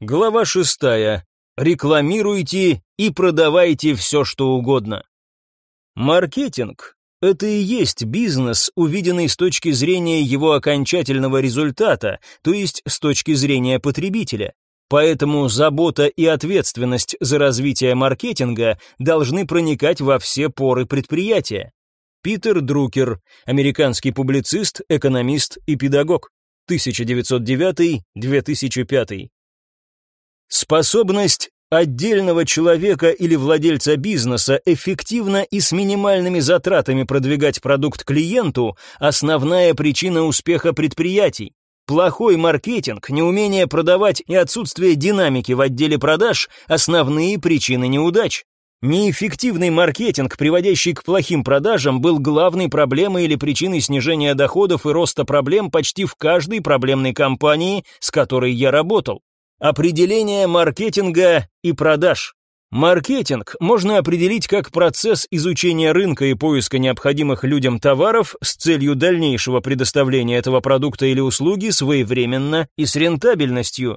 Глава шестая. Рекламируйте и продавайте все, что угодно. Маркетинг – это и есть бизнес, увиденный с точки зрения его окончательного результата, то есть с точки зрения потребителя. Поэтому забота и ответственность за развитие маркетинга должны проникать во все поры предприятия. Питер Друкер, американский публицист, экономист и педагог, 1909-2005. Способность отдельного человека или владельца бизнеса эффективно и с минимальными затратами продвигать продукт клиенту – основная причина успеха предприятий. Плохой маркетинг, неумение продавать и отсутствие динамики в отделе продаж – основные причины неудач. Неэффективный маркетинг, приводящий к плохим продажам, был главной проблемой или причиной снижения доходов и роста проблем почти в каждой проблемной компании, с которой я работал. Определение маркетинга и продаж. Маркетинг можно определить как процесс изучения рынка и поиска необходимых людям товаров с целью дальнейшего предоставления этого продукта или услуги своевременно и с рентабельностью.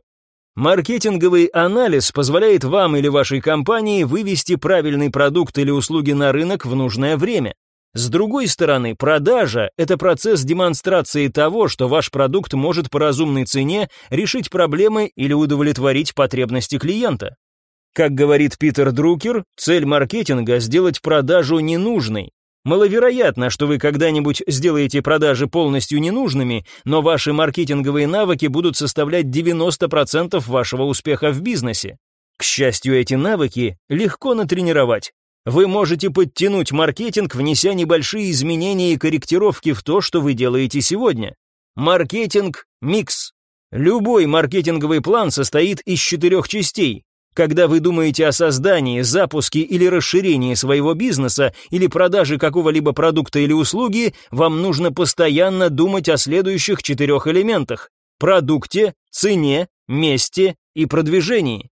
Маркетинговый анализ позволяет вам или вашей компании вывести правильный продукт или услуги на рынок в нужное время. С другой стороны, продажа – это процесс демонстрации того, что ваш продукт может по разумной цене решить проблемы или удовлетворить потребности клиента. Как говорит Питер Друкер, цель маркетинга – сделать продажу ненужной. Маловероятно, что вы когда-нибудь сделаете продажи полностью ненужными, но ваши маркетинговые навыки будут составлять 90% вашего успеха в бизнесе. К счастью, эти навыки легко натренировать. Вы можете подтянуть маркетинг, внеся небольшие изменения и корректировки в то, что вы делаете сегодня. Маркетинг – микс. Любой маркетинговый план состоит из четырех частей. Когда вы думаете о создании, запуске или расширении своего бизнеса или продаже какого-либо продукта или услуги, вам нужно постоянно думать о следующих четырех элементах – продукте, цене, месте и продвижении.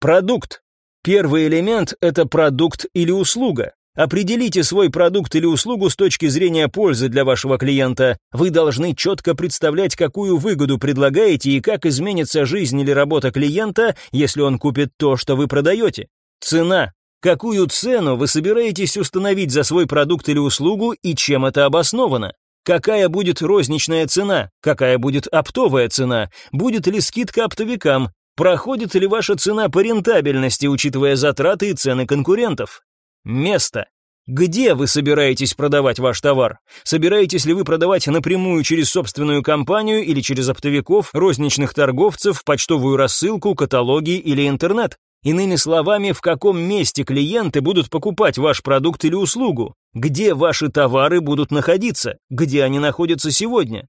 Продукт Первый элемент – это продукт или услуга. Определите свой продукт или услугу с точки зрения пользы для вашего клиента. Вы должны четко представлять, какую выгоду предлагаете и как изменится жизнь или работа клиента, если он купит то, что вы продаете. Цена. Какую цену вы собираетесь установить за свой продукт или услугу и чем это обосновано? Какая будет розничная цена? Какая будет оптовая цена? Будет ли скидка оптовикам? Проходит ли ваша цена по рентабельности, учитывая затраты и цены конкурентов? Место. Где вы собираетесь продавать ваш товар? Собираетесь ли вы продавать напрямую через собственную компанию или через оптовиков, розничных торговцев, почтовую рассылку, каталоги или интернет? Иными словами, в каком месте клиенты будут покупать ваш продукт или услугу? Где ваши товары будут находиться? Где они находятся сегодня?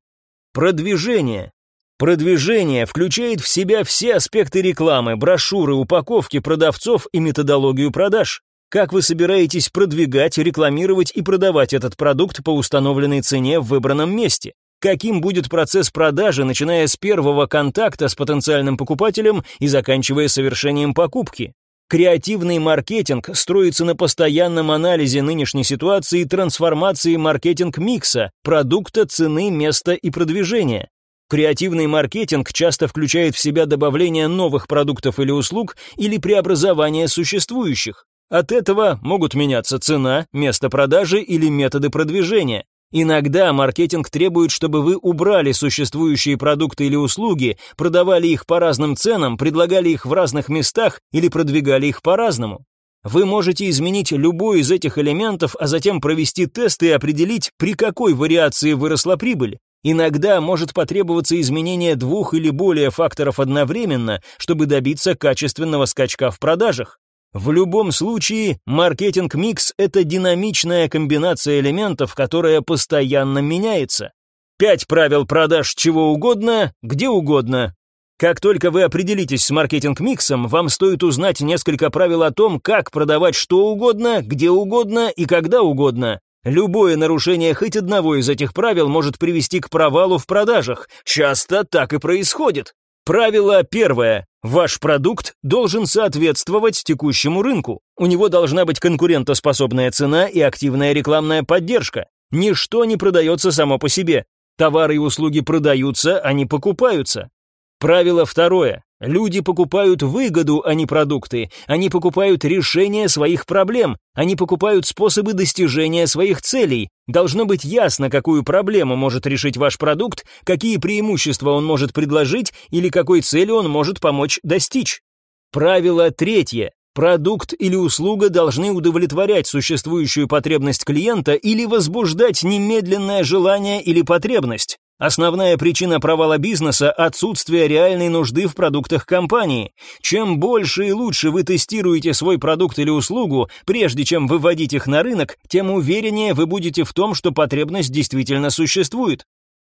Продвижение. Продвижение включает в себя все аспекты рекламы, брошюры, упаковки продавцов и методологию продаж. Как вы собираетесь продвигать, рекламировать и продавать этот продукт по установленной цене в выбранном месте? Каким будет процесс продажи, начиная с первого контакта с потенциальным покупателем и заканчивая совершением покупки? Креативный маркетинг строится на постоянном анализе нынешней ситуации и трансформации маркетинг-микса, продукта, цены, места и продвижения. Креативный маркетинг часто включает в себя добавление новых продуктов или услуг или преобразование существующих. От этого могут меняться цена, место продажи или методы продвижения. Иногда маркетинг требует, чтобы вы убрали существующие продукты или услуги, продавали их по разным ценам, предлагали их в разных местах или продвигали их по-разному. Вы можете изменить любой из этих элементов, а затем провести тесты и определить, при какой вариации выросла прибыль. Иногда может потребоваться изменение двух или более факторов одновременно, чтобы добиться качественного скачка в продажах. В любом случае, маркетинг-микс – это динамичная комбинация элементов, которая постоянно меняется. Пять правил продаж чего угодно, где угодно. Как только вы определитесь с маркетинг-миксом, вам стоит узнать несколько правил о том, как продавать что угодно, где угодно и когда угодно. Любое нарушение хоть одного из этих правил может привести к провалу в продажах. Часто так и происходит. Правило первое. Ваш продукт должен соответствовать текущему рынку. У него должна быть конкурентоспособная цена и активная рекламная поддержка. Ничто не продается само по себе. Товары и услуги продаются, а не покупаются. Правило второе. Люди покупают выгоду, а не продукты. Они покупают решение своих проблем. Они покупают способы достижения своих целей. Должно быть ясно, какую проблему может решить ваш продукт, какие преимущества он может предложить или какой цели он может помочь достичь. Правило третье. Продукт или услуга должны удовлетворять существующую потребность клиента или возбуждать немедленное желание или потребность. Основная причина провала бизнеса – отсутствие реальной нужды в продуктах компании. Чем больше и лучше вы тестируете свой продукт или услугу, прежде чем выводить их на рынок, тем увереннее вы будете в том, что потребность действительно существует.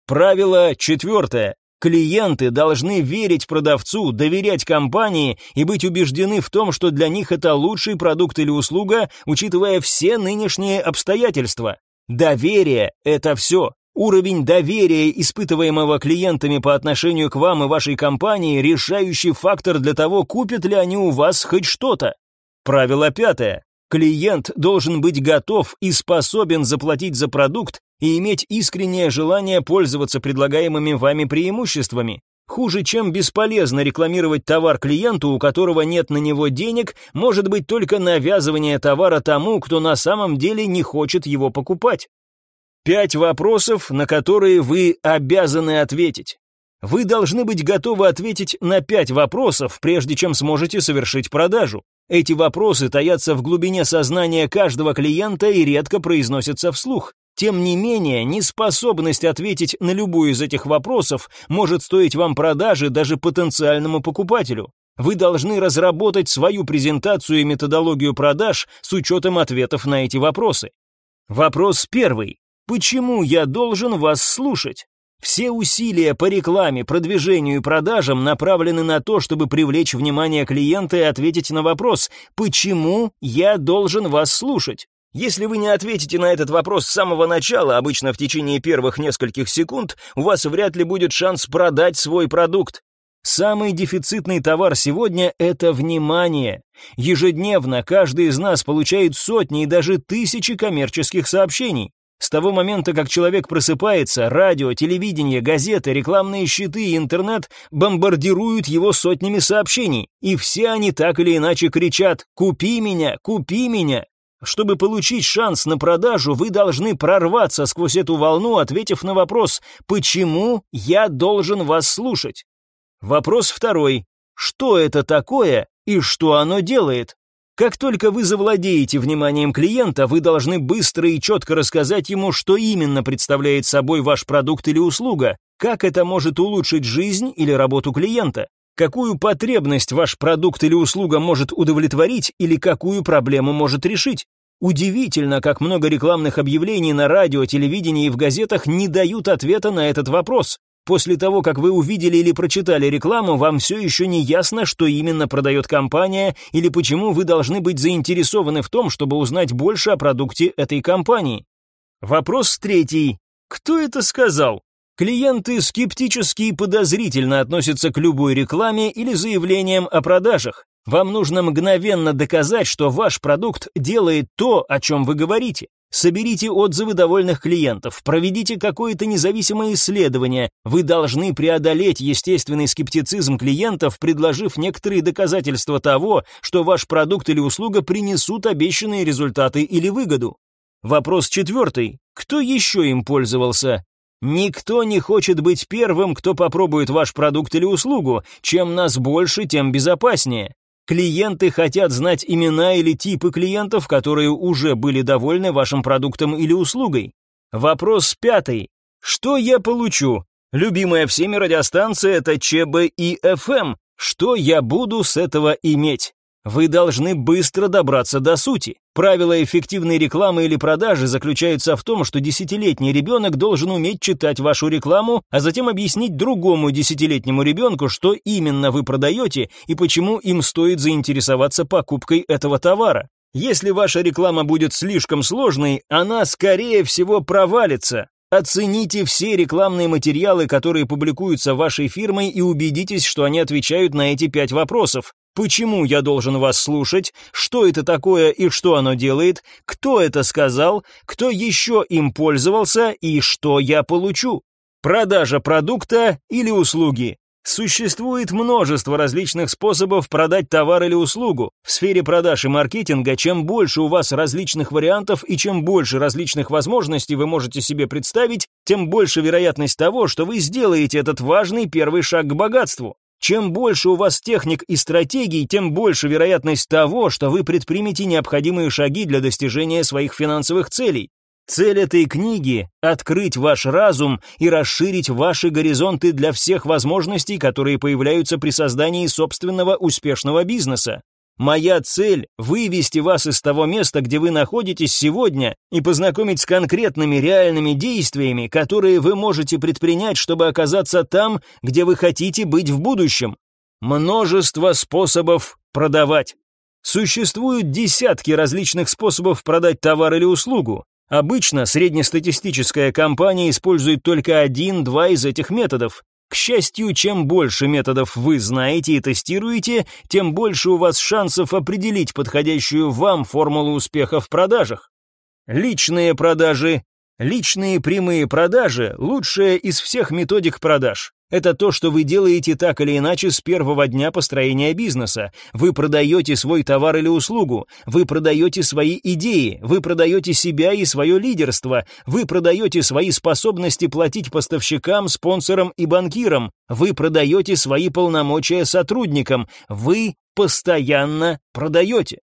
Правило четвертое. Клиенты должны верить продавцу, доверять компании и быть убеждены в том, что для них это лучший продукт или услуга, учитывая все нынешние обстоятельства. Доверие – это все. Уровень доверия, испытываемого клиентами по отношению к вам и вашей компании, решающий фактор для того, купят ли они у вас хоть что-то. Правило пятое. Клиент должен быть готов и способен заплатить за продукт и иметь искреннее желание пользоваться предлагаемыми вами преимуществами. Хуже, чем бесполезно рекламировать товар клиенту, у которого нет на него денег, может быть только навязывание товара тому, кто на самом деле не хочет его покупать. Пять вопросов, на которые вы обязаны ответить. Вы должны быть готовы ответить на пять вопросов, прежде чем сможете совершить продажу. Эти вопросы таятся в глубине сознания каждого клиента и редко произносятся вслух. Тем не менее, неспособность ответить на любой из этих вопросов может стоить вам продажи даже потенциальному покупателю. Вы должны разработать свою презентацию и методологию продаж с учетом ответов на эти вопросы. Вопрос первый. Почему я должен вас слушать? Все усилия по рекламе, продвижению и продажам направлены на то, чтобы привлечь внимание клиента и ответить на вопрос «Почему я должен вас слушать?». Если вы не ответите на этот вопрос с самого начала, обычно в течение первых нескольких секунд, у вас вряд ли будет шанс продать свой продукт. Самый дефицитный товар сегодня – это внимание. Ежедневно каждый из нас получает сотни и даже тысячи коммерческих сообщений. С того момента, как человек просыпается, радио, телевидение, газеты, рекламные щиты и интернет бомбардируют его сотнями сообщений, и все они так или иначе кричат «Купи меня! Купи меня!». Чтобы получить шанс на продажу, вы должны прорваться сквозь эту волну, ответив на вопрос «Почему я должен вас слушать?». Вопрос второй. Что это такое и что оно делает? Как только вы завладеете вниманием клиента, вы должны быстро и четко рассказать ему, что именно представляет собой ваш продукт или услуга, как это может улучшить жизнь или работу клиента, какую потребность ваш продукт или услуга может удовлетворить или какую проблему может решить. Удивительно, как много рекламных объявлений на радио, телевидении и в газетах не дают ответа на этот вопрос. После того, как вы увидели или прочитали рекламу, вам все еще не ясно, что именно продает компания или почему вы должны быть заинтересованы в том, чтобы узнать больше о продукте этой компании. Вопрос третий. Кто это сказал? Клиенты скептически и подозрительно относятся к любой рекламе или заявлениям о продажах. Вам нужно мгновенно доказать, что ваш продукт делает то, о чем вы говорите. Соберите отзывы довольных клиентов, проведите какое-то независимое исследование. Вы должны преодолеть естественный скептицизм клиентов, предложив некоторые доказательства того, что ваш продукт или услуга принесут обещанные результаты или выгоду. Вопрос четвертый. Кто еще им пользовался? Никто не хочет быть первым, кто попробует ваш продукт или услугу. Чем нас больше, тем безопаснее. Клиенты хотят знать имена или типы клиентов, которые уже были довольны вашим продуктом или услугой. Вопрос пятый. Что я получу? Любимая всеми радиостанция это ЧБ и ФМ. Что я буду с этого иметь? Вы должны быстро добраться до сути. Правило эффективной рекламы или продажи заключается в том, что десятилетний ребенок должен уметь читать вашу рекламу, а затем объяснить другому десятилетнему ребенку, что именно вы продаете и почему им стоит заинтересоваться покупкой этого товара. Если ваша реклама будет слишком сложной, она, скорее всего, провалится. Оцените все рекламные материалы, которые публикуются вашей фирмой, и убедитесь, что они отвечают на эти пять вопросов. Почему я должен вас слушать? Что это такое и что оно делает? Кто это сказал? Кто еще им пользовался и что я получу? Продажа продукта или услуги? Существует множество различных способов продать товар или услугу. В сфере продаж и маркетинга чем больше у вас различных вариантов и чем больше различных возможностей вы можете себе представить, тем больше вероятность того, что вы сделаете этот важный первый шаг к богатству. Чем больше у вас техник и стратегий, тем больше вероятность того, что вы предпримете необходимые шаги для достижения своих финансовых целей. Цель этой книги — открыть ваш разум и расширить ваши горизонты для всех возможностей, которые появляются при создании собственного успешного бизнеса. Моя цель — вывести вас из того места, где вы находитесь сегодня, и познакомить с конкретными реальными действиями, которые вы можете предпринять, чтобы оказаться там, где вы хотите быть в будущем. Множество способов продавать. Существуют десятки различных способов продать товар или услугу. Обычно среднестатистическая компания использует только один-два из этих методов. К счастью, чем больше методов вы знаете и тестируете, тем больше у вас шансов определить подходящую вам формулу успеха в продажах. Личные продажи. Личные прямые продажи – лучшая из всех методик продаж. Это то, что вы делаете так или иначе с первого дня построения бизнеса. Вы продаете свой товар или услугу, вы продаете свои идеи, вы продаете себя и свое лидерство, вы продаете свои способности платить поставщикам, спонсорам и банкирам, вы продаете свои полномочия сотрудникам, вы постоянно продаете.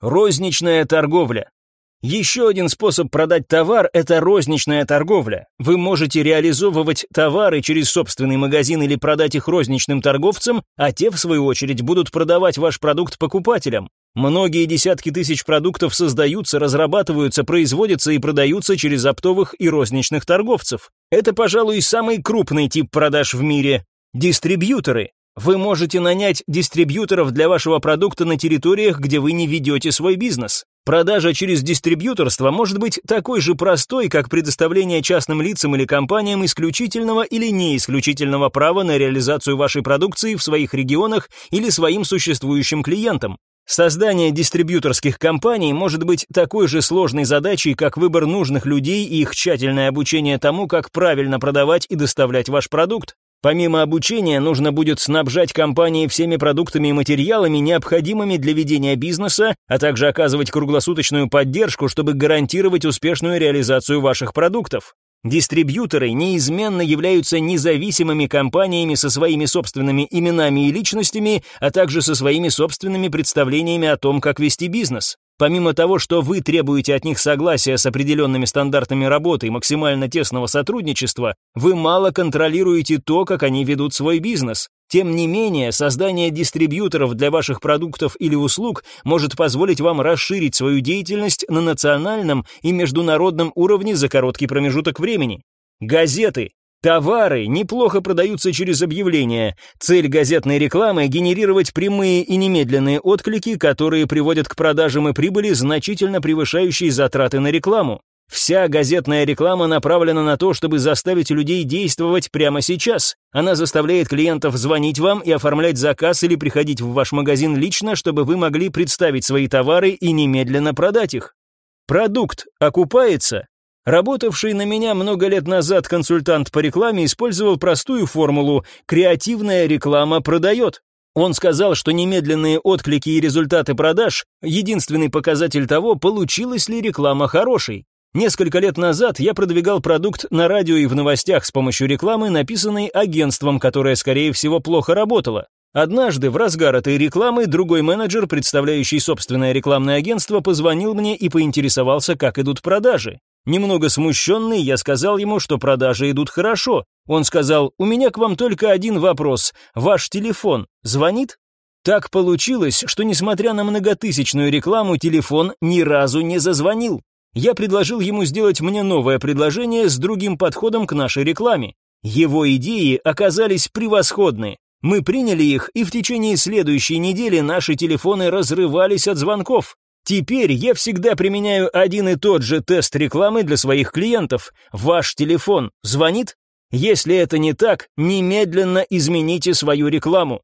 Розничная торговля. Еще один способ продать товар – это розничная торговля. Вы можете реализовывать товары через собственный магазин или продать их розничным торговцам, а те, в свою очередь, будут продавать ваш продукт покупателям. Многие десятки тысяч продуктов создаются, разрабатываются, производятся и продаются через оптовых и розничных торговцев. Это, пожалуй, самый крупный тип продаж в мире. Дистрибьюторы. Вы можете нанять дистрибьюторов для вашего продукта на территориях, где вы не ведете свой бизнес. Продажа через дистрибьюторство может быть такой же простой, как предоставление частным лицам или компаниям исключительного или не исключительного права на реализацию вашей продукции в своих регионах или своим существующим клиентам. Создание дистрибьюторских компаний может быть такой же сложной задачей, как выбор нужных людей и их тщательное обучение тому, как правильно продавать и доставлять ваш продукт. Помимо обучения, нужно будет снабжать компании всеми продуктами и материалами, необходимыми для ведения бизнеса, а также оказывать круглосуточную поддержку, чтобы гарантировать успешную реализацию ваших продуктов. Дистрибьюторы неизменно являются независимыми компаниями со своими собственными именами и личностями, а также со своими собственными представлениями о том, как вести бизнес. Помимо того, что вы требуете от них согласия с определенными стандартами работы и максимально тесного сотрудничества, вы мало контролируете то, как они ведут свой бизнес. Тем не менее, создание дистрибьюторов для ваших продуктов или услуг может позволить вам расширить свою деятельность на национальном и международном уровне за короткий промежуток времени. Газеты, Товары неплохо продаются через объявления. Цель газетной рекламы – генерировать прямые и немедленные отклики, которые приводят к продажам и прибыли, значительно превышающей затраты на рекламу. Вся газетная реклама направлена на то, чтобы заставить людей действовать прямо сейчас. Она заставляет клиентов звонить вам и оформлять заказ или приходить в ваш магазин лично, чтобы вы могли представить свои товары и немедленно продать их. Продукт окупается, Работавший на меня много лет назад консультант по рекламе использовал простую формулу «креативная реклама продает». Он сказал, что немедленные отклики и результаты продаж – единственный показатель того, получилась ли реклама хорошей. Несколько лет назад я продвигал продукт на радио и в новостях с помощью рекламы, написанной агентством, которое, скорее всего, плохо работало. Однажды в разгар этой рекламы другой менеджер, представляющий собственное рекламное агентство, позвонил мне и поинтересовался, как идут продажи. Немного смущенный, я сказал ему, что продажи идут хорошо. Он сказал, у меня к вам только один вопрос. Ваш телефон звонит? Так получилось, что несмотря на многотысячную рекламу, телефон ни разу не зазвонил. Я предложил ему сделать мне новое предложение с другим подходом к нашей рекламе. Его идеи оказались превосходны. Мы приняли их, и в течение следующей недели наши телефоны разрывались от звонков. Теперь я всегда применяю один и тот же тест рекламы для своих клиентов. Ваш телефон звонит? Если это не так, немедленно измените свою рекламу.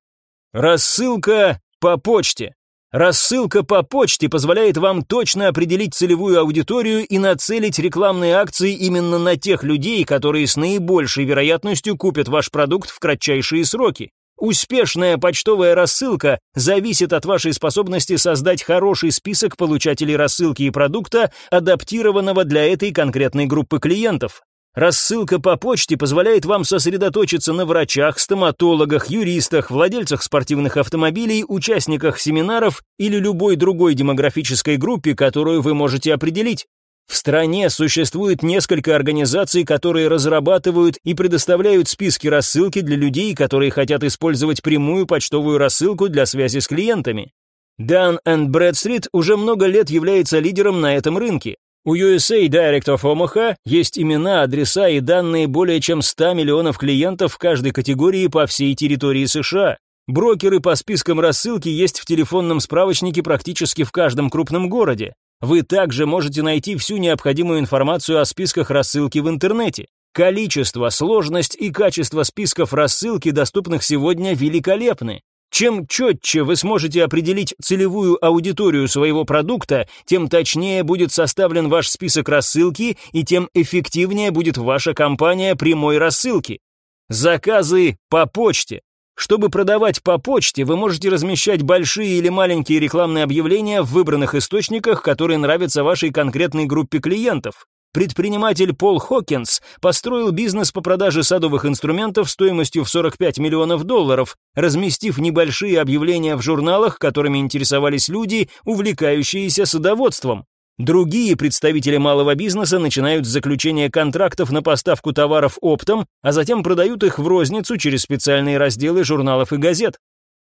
Рассылка по почте. Рассылка по почте позволяет вам точно определить целевую аудиторию и нацелить рекламные акции именно на тех людей, которые с наибольшей вероятностью купят ваш продукт в кратчайшие сроки. Успешная почтовая рассылка зависит от вашей способности создать хороший список получателей рассылки и продукта, адаптированного для этой конкретной группы клиентов. Рассылка по почте позволяет вам сосредоточиться на врачах, стоматологах, юристах, владельцах спортивных автомобилей, участниках семинаров или любой другой демографической группе, которую вы можете определить. В стране существует несколько организаций, которые разрабатывают и предоставляют списки рассылки для людей, которые хотят использовать прямую почтовую рассылку для связи с клиентами. Dun Bradstreet уже много лет является лидером на этом рынке. У USA Direct of Omaha есть имена, адреса и данные более чем 100 миллионов клиентов в каждой категории по всей территории США. Брокеры по спискам рассылки есть в телефонном справочнике практически в каждом крупном городе. Вы также можете найти всю необходимую информацию о списках рассылки в интернете. Количество, сложность и качество списков рассылки, доступных сегодня, великолепны. Чем четче вы сможете определить целевую аудиторию своего продукта, тем точнее будет составлен ваш список рассылки и тем эффективнее будет ваша компания прямой рассылки. Заказы по почте. Чтобы продавать по почте, вы можете размещать большие или маленькие рекламные объявления в выбранных источниках, которые нравятся вашей конкретной группе клиентов. Предприниматель Пол Хокинс построил бизнес по продаже садовых инструментов стоимостью в 45 миллионов долларов, разместив небольшие объявления в журналах, которыми интересовались люди, увлекающиеся садоводством. Другие представители малого бизнеса начинают с заключения контрактов на поставку товаров оптом, а затем продают их в розницу через специальные разделы журналов и газет.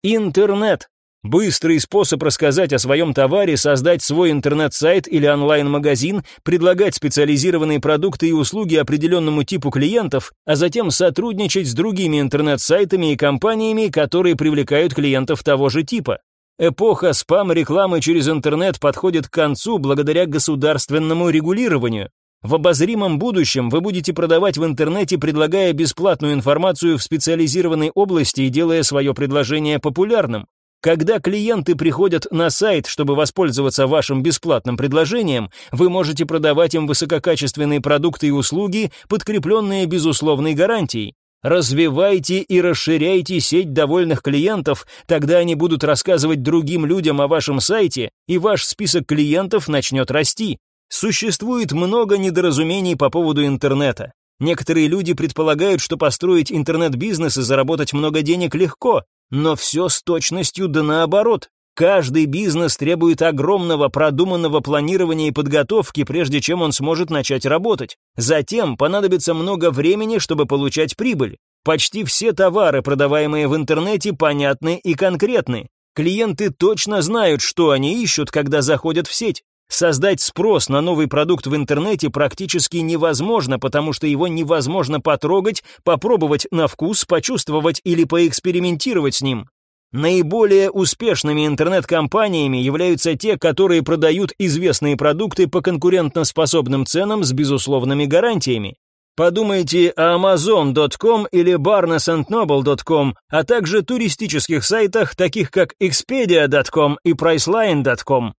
Интернет Быстрый способ рассказать о своем товаре, создать свой интернет-сайт или онлайн-магазин, предлагать специализированные продукты и услуги определенному типу клиентов, а затем сотрудничать с другими интернет-сайтами и компаниями, которые привлекают клиентов того же типа. Эпоха спам-рекламы через интернет подходит к концу благодаря государственному регулированию. В обозримом будущем вы будете продавать в интернете, предлагая бесплатную информацию в специализированной области и делая свое предложение популярным. Когда клиенты приходят на сайт, чтобы воспользоваться вашим бесплатным предложением, вы можете продавать им высококачественные продукты и услуги, подкрепленные безусловной гарантией. Развивайте и расширяйте сеть довольных клиентов, тогда они будут рассказывать другим людям о вашем сайте, и ваш список клиентов начнет расти. Существует много недоразумений по поводу интернета. Некоторые люди предполагают, что построить интернет-бизнес и заработать много денег легко, но все с точностью да наоборот. Каждый бизнес требует огромного продуманного планирования и подготовки, прежде чем он сможет начать работать. Затем понадобится много времени, чтобы получать прибыль. Почти все товары, продаваемые в интернете, понятны и конкретны. Клиенты точно знают, что они ищут, когда заходят в сеть. Создать спрос на новый продукт в интернете практически невозможно, потому что его невозможно потрогать, попробовать на вкус, почувствовать или поэкспериментировать с ним. Наиболее успешными интернет-компаниями являются те, которые продают известные продукты по конкурентоспособным ценам с безусловными гарантиями. Подумайте о Amazon.com или BarnesandNoble.com, а также туристических сайтах, таких как Expedia.com и Priceline.com.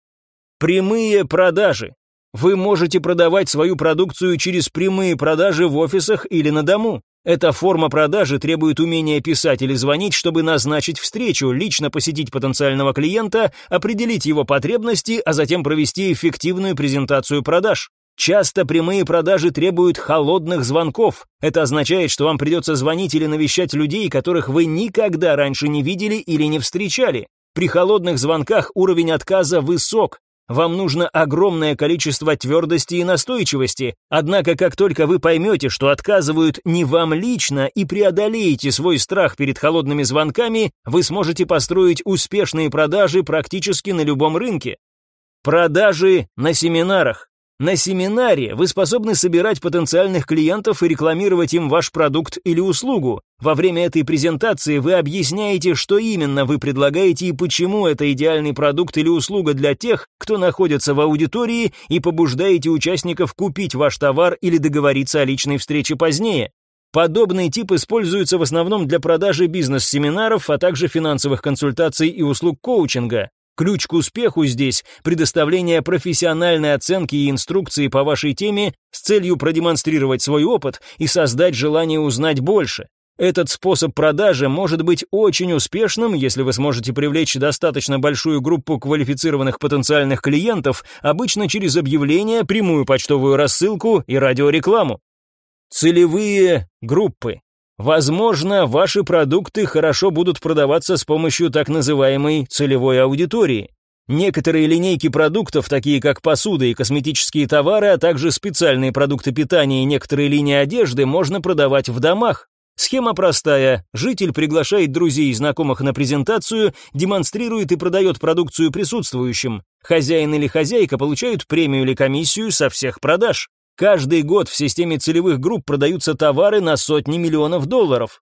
Прямые продажи. Вы можете продавать свою продукцию через прямые продажи в офисах или на дому. Эта форма продажи требует умения писать или звонить, чтобы назначить встречу, лично посетить потенциального клиента, определить его потребности, а затем провести эффективную презентацию продаж. Часто прямые продажи требуют холодных звонков. Это означает, что вам придется звонить или навещать людей, которых вы никогда раньше не видели или не встречали. При холодных звонках уровень отказа высок, вам нужно огромное количество твердости и настойчивости, однако как только вы поймете, что отказывают не вам лично и преодолеете свой страх перед холодными звонками, вы сможете построить успешные продажи практически на любом рынке. Продажи на семинарах. На семинаре вы способны собирать потенциальных клиентов и рекламировать им ваш продукт или услугу. Во время этой презентации вы объясняете, что именно вы предлагаете и почему это идеальный продукт или услуга для тех, кто находится в аудитории, и побуждаете участников купить ваш товар или договориться о личной встрече позднее. Подобный тип используется в основном для продажи бизнес-семинаров, а также финансовых консультаций и услуг коучинга. Ключ к успеху здесь – предоставление профессиональной оценки и инструкции по вашей теме с целью продемонстрировать свой опыт и создать желание узнать больше. Этот способ продажи может быть очень успешным, если вы сможете привлечь достаточно большую группу квалифицированных потенциальных клиентов, обычно через объявления, прямую почтовую рассылку и радиорекламу. Целевые группы. Возможно, ваши продукты хорошо будут продаваться с помощью так называемой целевой аудитории. Некоторые линейки продуктов, такие как посуда и косметические товары, а также специальные продукты питания и некоторые линии одежды можно продавать в домах. Схема простая. Житель приглашает друзей и знакомых на презентацию, демонстрирует и продает продукцию присутствующим. Хозяин или хозяйка получают премию или комиссию со всех продаж. Каждый год в системе целевых групп продаются товары на сотни миллионов долларов.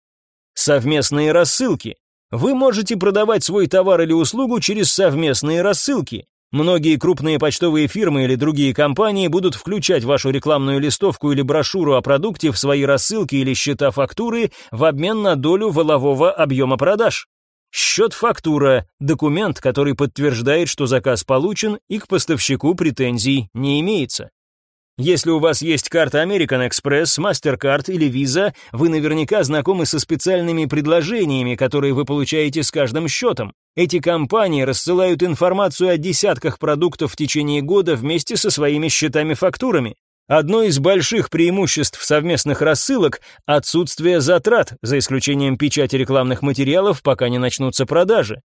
Совместные рассылки. Вы можете продавать свой товар или услугу через совместные рассылки. Многие крупные почтовые фирмы или другие компании будут включать вашу рекламную листовку или брошюру о продукте в свои рассылки или счета фактуры в обмен на долю волового объема продаж. Счет-фактура – документ, который подтверждает, что заказ получен и к поставщику претензий не имеется. Если у вас есть карта American Express, MasterCard или Visa, вы наверняка знакомы со специальными предложениями, которые вы получаете с каждым счетом. Эти компании рассылают информацию о десятках продуктов в течение года вместе со своими счетами-фактурами. Одно из больших преимуществ совместных рассылок – отсутствие затрат, за исключением печати рекламных материалов, пока не начнутся продажи.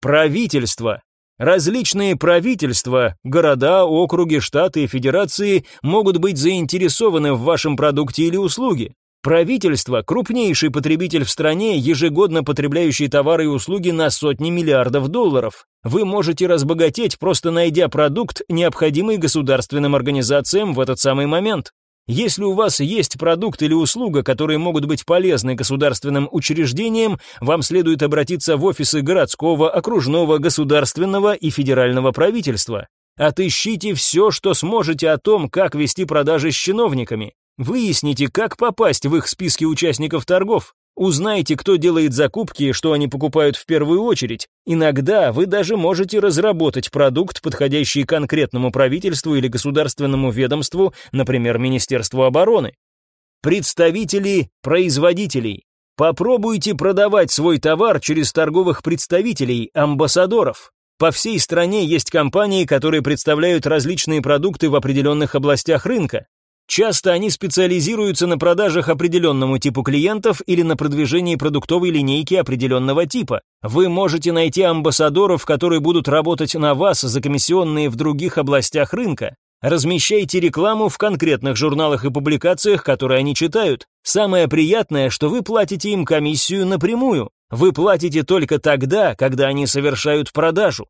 Правительство. Различные правительства, города, округи, штаты и федерации могут быть заинтересованы в вашем продукте или услуге. Правительство – крупнейший потребитель в стране, ежегодно потребляющий товары и услуги на сотни миллиардов долларов. Вы можете разбогатеть, просто найдя продукт, необходимый государственным организациям в этот самый момент. Если у вас есть продукт или услуга, которые могут быть полезны государственным учреждениям, вам следует обратиться в офисы городского, окружного, государственного и федерального правительства. Отыщите все, что сможете о том, как вести продажи с чиновниками. Выясните, как попасть в их списки участников торгов. Узнайте, кто делает закупки и что они покупают в первую очередь. Иногда вы даже можете разработать продукт, подходящий конкретному правительству или государственному ведомству, например, Министерству обороны. Представители производителей. Попробуйте продавать свой товар через торговых представителей, амбассадоров. По всей стране есть компании, которые представляют различные продукты в определенных областях рынка. Часто они специализируются на продажах определенному типу клиентов или на продвижении продуктовой линейки определенного типа. Вы можете найти амбассадоров, которые будут работать на вас за комиссионные в других областях рынка. Размещайте рекламу в конкретных журналах и публикациях, которые они читают. Самое приятное, что вы платите им комиссию напрямую. Вы платите только тогда, когда они совершают продажу.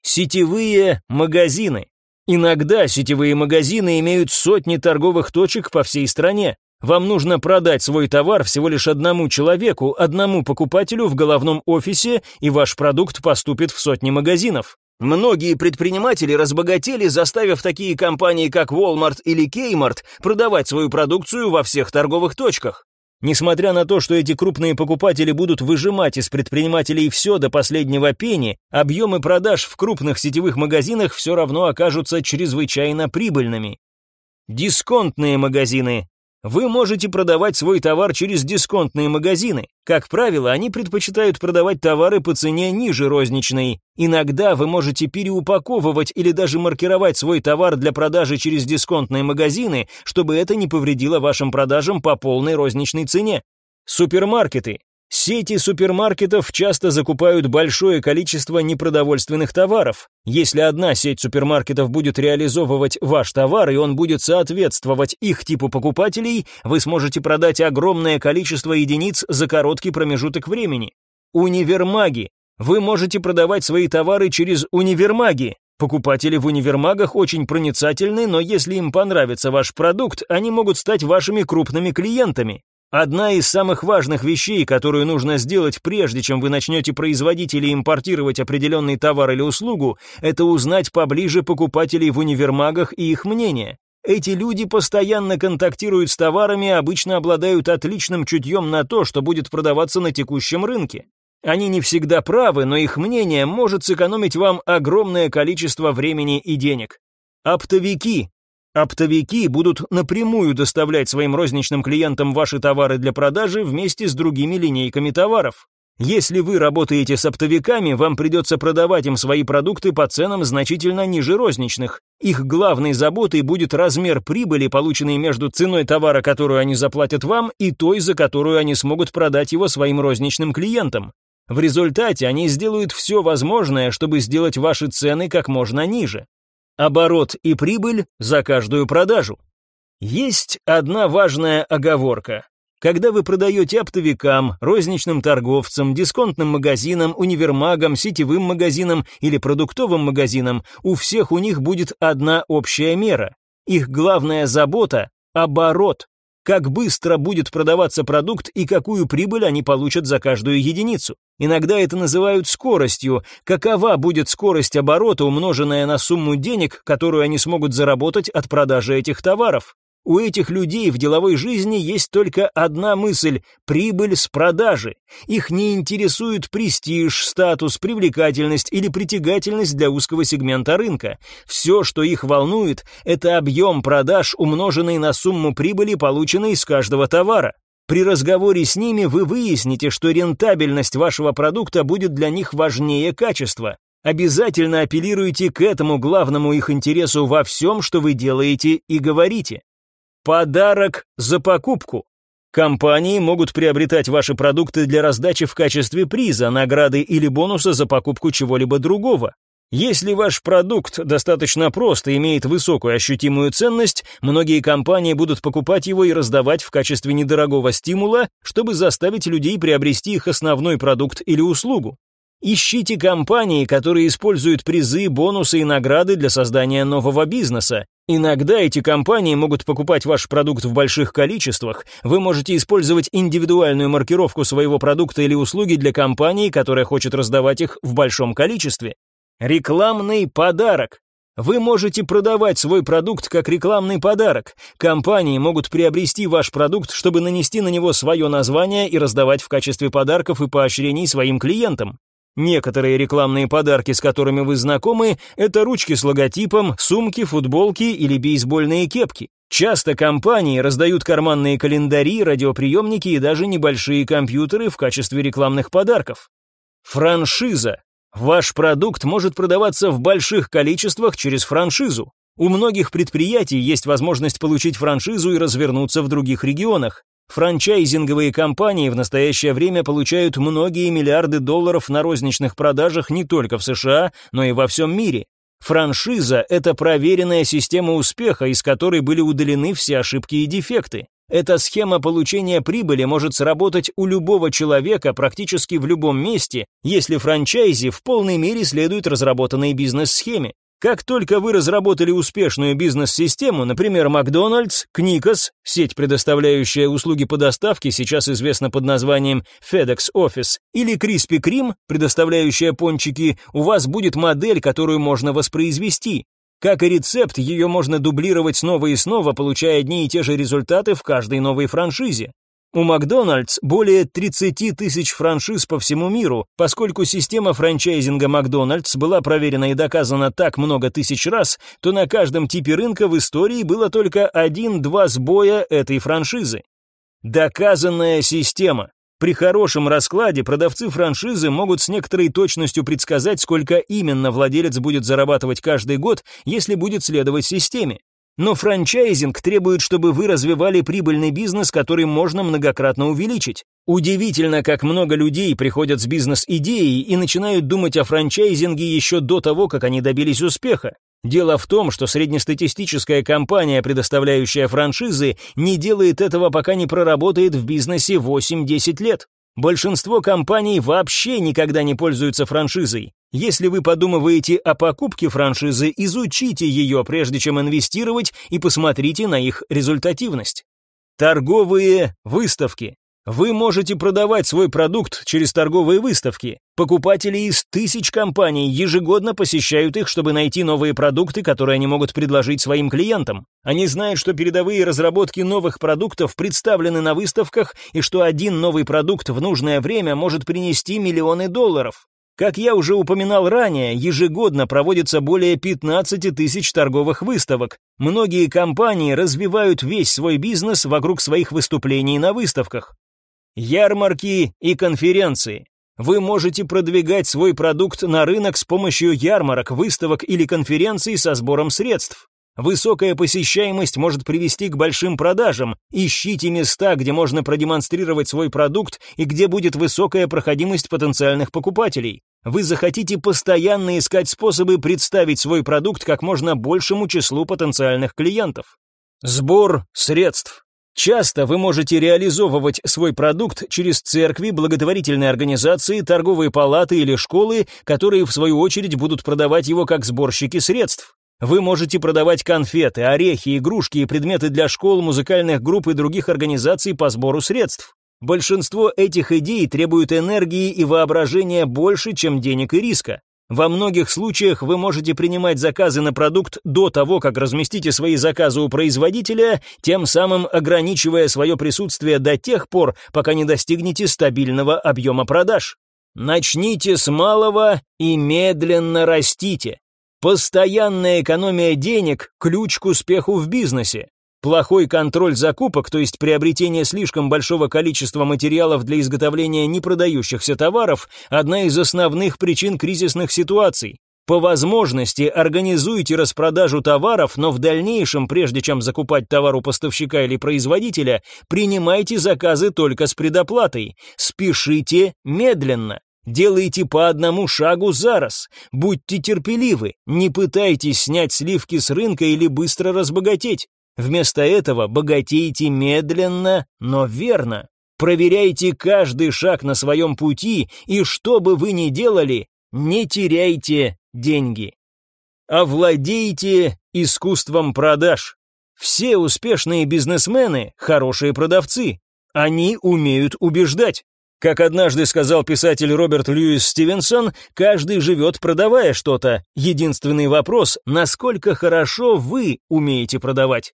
Сетевые магазины. Иногда сетевые магазины имеют сотни торговых точек по всей стране. Вам нужно продать свой товар всего лишь одному человеку, одному покупателю в головном офисе, и ваш продукт поступит в сотни магазинов. Многие предприниматели разбогатели, заставив такие компании, как Walmart или Kmart, продавать свою продукцию во всех торговых точках. Несмотря на то, что эти крупные покупатели будут выжимать из предпринимателей все до последнего пени, объемы продаж в крупных сетевых магазинах все равно окажутся чрезвычайно прибыльными. Дисконтные магазины. Вы можете продавать свой товар через дисконтные магазины. Как правило, они предпочитают продавать товары по цене ниже розничной. Иногда вы можете переупаковывать или даже маркировать свой товар для продажи через дисконтные магазины, чтобы это не повредило вашим продажам по полной розничной цене. Супермаркеты. Сети супермаркетов часто закупают большое количество непродовольственных товаров. Если одна сеть супермаркетов будет реализовывать ваш товар и он будет соответствовать их типу покупателей, вы сможете продать огромное количество единиц за короткий промежуток времени. Универмаги. Вы можете продавать свои товары через универмаги. Покупатели в универмагах очень проницательны, но если им понравится ваш продукт, они могут стать вашими крупными клиентами. Одна из самых важных вещей, которую нужно сделать прежде, чем вы начнете производить или импортировать определенный товар или услугу, это узнать поближе покупателей в универмагах и их мнение. Эти люди постоянно контактируют с товарами и обычно обладают отличным чутьем на то, что будет продаваться на текущем рынке. Они не всегда правы, но их мнение может сэкономить вам огромное количество времени и денег. Оптовики. Оптовики будут напрямую доставлять своим розничным клиентам ваши товары для продажи вместе с другими линейками товаров. Если вы работаете с оптовиками, вам придется продавать им свои продукты по ценам значительно ниже розничных. Их главной заботой будет размер прибыли, полученной между ценой товара, которую они заплатят вам, и той, за которую они смогут продать его своим розничным клиентам. В результате они сделают все возможное, чтобы сделать ваши цены как можно ниже. Оборот и прибыль за каждую продажу. Есть одна важная оговорка. Когда вы продаете оптовикам, розничным торговцам, дисконтным магазинам, универмагам, сетевым магазинам или продуктовым магазинам, у всех у них будет одна общая мера. Их главная забота – оборот. Как быстро будет продаваться продукт и какую прибыль они получат за каждую единицу. Иногда это называют скоростью. Какова будет скорость оборота, умноженная на сумму денег, которую они смогут заработать от продажи этих товаров? У этих людей в деловой жизни есть только одна мысль – прибыль с продажи. Их не интересует престиж, статус, привлекательность или притягательность для узкого сегмента рынка. Все, что их волнует – это объем продаж, умноженный на сумму прибыли, полученной из каждого товара. При разговоре с ними вы выясните, что рентабельность вашего продукта будет для них важнее качества. Обязательно апеллируйте к этому главному их интересу во всем, что вы делаете и говорите. Подарок за покупку. Компании могут приобретать ваши продукты для раздачи в качестве приза, награды или бонуса за покупку чего-либо другого. Если ваш продукт достаточно прост и имеет высокую ощутимую ценность, многие компании будут покупать его и раздавать в качестве недорогого стимула, чтобы заставить людей приобрести их основной продукт или услугу. Ищите компании, которые используют призы, бонусы и награды для создания нового бизнеса. Иногда эти компании могут покупать ваш продукт в больших количествах. Вы можете использовать индивидуальную маркировку своего продукта или услуги для компании, которая хочет раздавать их в большом количестве. Рекламный подарок. Вы можете продавать свой продукт как рекламный подарок. Компании могут приобрести ваш продукт, чтобы нанести на него свое название и раздавать в качестве подарков и поощрений своим клиентам. Некоторые рекламные подарки, с которыми вы знакомы, это ручки с логотипом, сумки, футболки или бейсбольные кепки. Часто компании раздают карманные календари, радиоприемники и даже небольшие компьютеры в качестве рекламных подарков. Франшиза. Ваш продукт может продаваться в больших количествах через франшизу. У многих предприятий есть возможность получить франшизу и развернуться в других регионах. Франчайзинговые компании в настоящее время получают многие миллиарды долларов на розничных продажах не только в США, но и во всем мире. Франшиза – это проверенная система успеха, из которой были удалены все ошибки и дефекты. Эта схема получения прибыли может сработать у любого человека практически в любом месте, если франчайзи в полной мере следует разработанной бизнес-схеме. Как только вы разработали успешную бизнес-систему, например, Макдональдс, Кникос, сеть, предоставляющая услуги по доставке, сейчас известна под названием FedEx Office, или Krispy Kreme, предоставляющая пончики, у вас будет модель, которую можно воспроизвести. Как и рецепт, ее можно дублировать снова и снова, получая одни и те же результаты в каждой новой франшизе. У Макдональдс более 30 тысяч франшиз по всему миру, поскольку система франчайзинга Макдональдс была проверена и доказана так много тысяч раз, то на каждом типе рынка в истории было только один-два сбоя этой франшизы. Доказанная система. При хорошем раскладе продавцы франшизы могут с некоторой точностью предсказать, сколько именно владелец будет зарабатывать каждый год, если будет следовать системе. Но франчайзинг требует, чтобы вы развивали прибыльный бизнес, который можно многократно увеличить. Удивительно, как много людей приходят с бизнес-идеей и начинают думать о франчайзинге еще до того, как они добились успеха. Дело в том, что среднестатистическая компания, предоставляющая франшизы, не делает этого, пока не проработает в бизнесе 8-10 лет. Большинство компаний вообще никогда не пользуются франшизой. Если вы подумываете о покупке франшизы, изучите ее, прежде чем инвестировать, и посмотрите на их результативность. Торговые выставки. Вы можете продавать свой продукт через торговые выставки. Покупатели из тысяч компаний ежегодно посещают их, чтобы найти новые продукты, которые они могут предложить своим клиентам. Они знают, что передовые разработки новых продуктов представлены на выставках и что один новый продукт в нужное время может принести миллионы долларов. Как я уже упоминал ранее, ежегодно проводится более 15 тысяч торговых выставок. Многие компании развивают весь свой бизнес вокруг своих выступлений на выставках. Ярмарки и конференции. Вы можете продвигать свой продукт на рынок с помощью ярмарок, выставок или конференций со сбором средств. Высокая посещаемость может привести к большим продажам. Ищите места, где можно продемонстрировать свой продукт и где будет высокая проходимость потенциальных покупателей. Вы захотите постоянно искать способы представить свой продукт как можно большему числу потенциальных клиентов. Сбор средств. Часто вы можете реализовывать свой продукт через церкви, благотворительные организации, торговые палаты или школы, которые в свою очередь будут продавать его как сборщики средств. Вы можете продавать конфеты, орехи, игрушки и предметы для школ, музыкальных групп и других организаций по сбору средств. Большинство этих идей требуют энергии и воображения больше, чем денег и риска. Во многих случаях вы можете принимать заказы на продукт до того, как разместите свои заказы у производителя, тем самым ограничивая свое присутствие до тех пор, пока не достигнете стабильного объема продаж. Начните с малого и медленно растите. Постоянная экономия денег – ключ к успеху в бизнесе. Плохой контроль закупок, то есть приобретение слишком большого количества материалов для изготовления непродающихся товаров, одна из основных причин кризисных ситуаций. По возможности организуйте распродажу товаров, но в дальнейшем, прежде чем закупать товар у поставщика или производителя, принимайте заказы только с предоплатой. Спешите медленно. Делайте по одному шагу за раз. Будьте терпеливы. Не пытайтесь снять сливки с рынка или быстро разбогатеть. Вместо этого богатейте медленно, но верно. Проверяйте каждый шаг на своем пути, и что бы вы ни делали, не теряйте деньги. Овладейте искусством продаж. Все успешные бизнесмены – хорошие продавцы. Они умеют убеждать. Как однажды сказал писатель Роберт Льюис Стивенсон, каждый живет, продавая что-то. Единственный вопрос – насколько хорошо вы умеете продавать.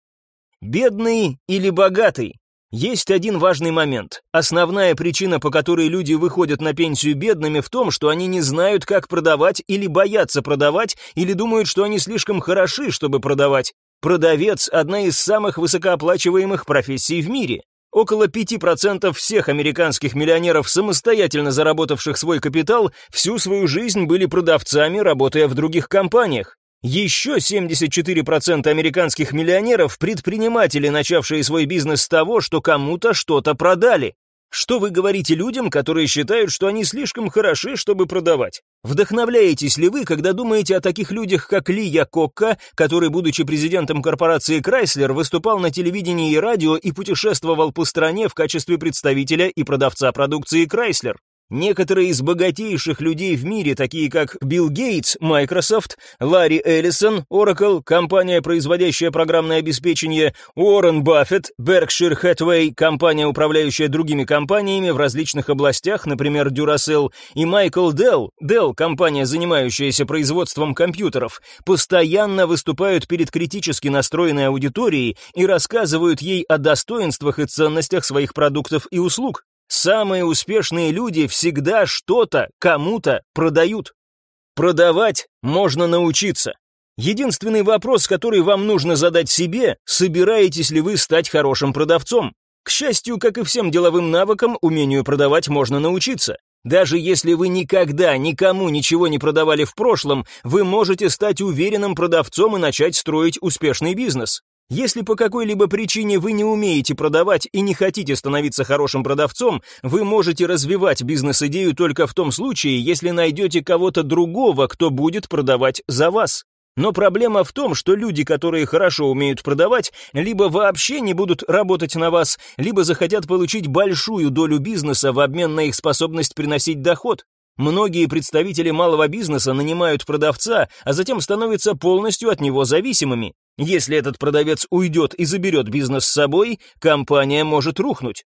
Бедный или богатый? Есть один важный момент. Основная причина, по которой люди выходят на пенсию бедными, в том, что они не знают, как продавать или боятся продавать, или думают, что они слишком хороши, чтобы продавать. Продавец – одна из самых высокооплачиваемых профессий в мире. Около 5% всех американских миллионеров, самостоятельно заработавших свой капитал, всю свою жизнь были продавцами, работая в других компаниях. Еще 74% американских миллионеров – предприниматели, начавшие свой бизнес с того, что кому-то что-то продали. Что вы говорите людям, которые считают, что они слишком хороши, чтобы продавать? Вдохновляетесь ли вы, когда думаете о таких людях, как Ли Якокка, который, будучи президентом корпорации Chrysler, выступал на телевидении и радио и путешествовал по стране в качестве представителя и продавца продукции Chrysler? Некоторые из богатейших людей в мире, такие как Билл Гейтс, Microsoft, Ларри Эллисон, Oracle, компания, производящая программное обеспечение, Уоррен Баффет, Berkshire Hathaway, компания, управляющая другими компаниями в различных областях, например, Duracell, и Майкл Делл, Dell, компания, занимающаяся производством компьютеров, постоянно выступают перед критически настроенной аудиторией и рассказывают ей о достоинствах и ценностях своих продуктов и услуг. Самые успешные люди всегда что-то кому-то продают. Продавать можно научиться. Единственный вопрос, который вам нужно задать себе, собираетесь ли вы стать хорошим продавцом? К счастью, как и всем деловым навыкам, умению продавать можно научиться. Даже если вы никогда никому ничего не продавали в прошлом, вы можете стать уверенным продавцом и начать строить успешный бизнес. Если по какой-либо причине вы не умеете продавать и не хотите становиться хорошим продавцом, вы можете развивать бизнес-идею только в том случае, если найдете кого-то другого, кто будет продавать за вас. Но проблема в том, что люди, которые хорошо умеют продавать, либо вообще не будут работать на вас, либо захотят получить большую долю бизнеса в обмен на их способность приносить доход. Многие представители малого бизнеса нанимают продавца, а затем становятся полностью от него зависимыми. Если этот продавец уйдет и заберет бизнес с собой, компания может рухнуть.